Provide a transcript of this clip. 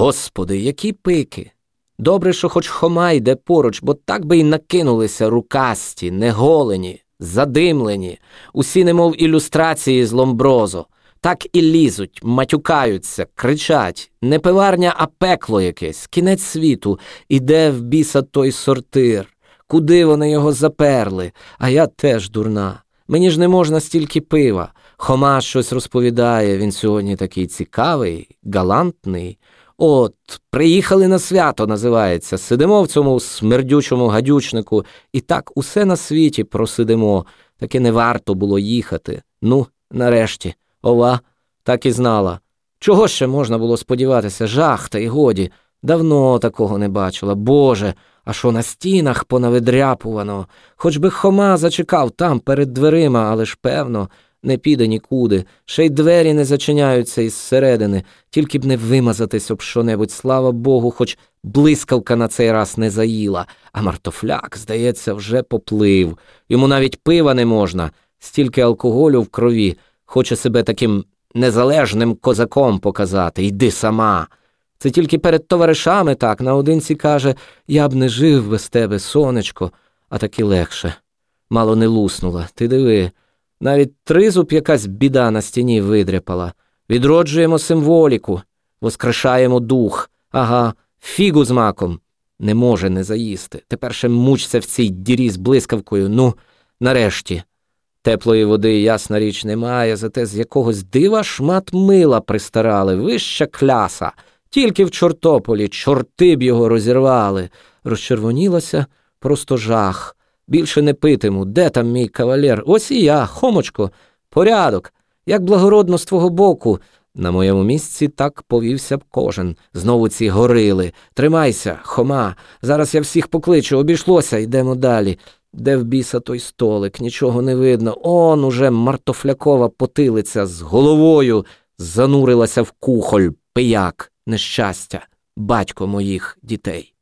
Господи, які пики! Добре, що хоч хома йде поруч, бо так би й накинулися рукасті, неголені, задимлені, усі, немов ілюстрації з ломброзо, так і лізуть, матюкаються, кричать не пиварня, а пекло якесь, кінець світу, іде в біса той сортир. Куди вони його заперли? А я теж дурна. Мені ж не можна стільки пива. Хома щось розповідає, він сьогодні такий цікавий, галантний. От, приїхали на свято, називається. Сидимо в цьому смердючому гадючнику, і так усе на світі просидимо, таки не варто було їхати. Ну, нарешті, ова, так і знала. Чого ще можна було сподіватися? Жах, та й годі. Давно такого не бачила. Боже, а що на стінах понавидряпувано? Хоч би Хома зачекав там перед дверима, але ж певно не піде нікуди, ще й двері не зачиняються із середини, тільки б не вимазатись об що-небудь, слава Богу, хоч блискавка на цей раз не заїла, а мартофляк, здається, вже поплив. Йому навіть пива не можна, стільки алкоголю в крові, хоче себе таким незалежним козаком показати. Йди сама. Це тільки перед товаришами так, наодинці каже я б не жив без тебе, сонечко, а таки легше. Мало не луснула. Ти диви. Навіть тризуб якась біда на стіні видряпала. Відроджуємо символіку, воскрешаємо дух, ага, фігу з маком. Не може не заїсти. Тепер ще мучся в цій дірі з блискавкою. Ну, нарешті. Теплої води, ясна річ, немає, зате з якогось дива шмат мила пристарали, вища кляса. Тільки в чортополі чорти б його розірвали. Розчервонілася просто жах. Більше не питиму. Де там мій кавалер? Ось і я, хомочко, порядок, як благородно з твого боку. На моєму місці так повівся б кожен. Знову ці горили. Тримайся, хома. Зараз я всіх покличу, обійшлося, йдемо далі. Де в біса той столик, нічого не видно. Он уже мартофлякова потилиця з головою занурилася в кухоль, пияк, нещастя, батько моїх дітей.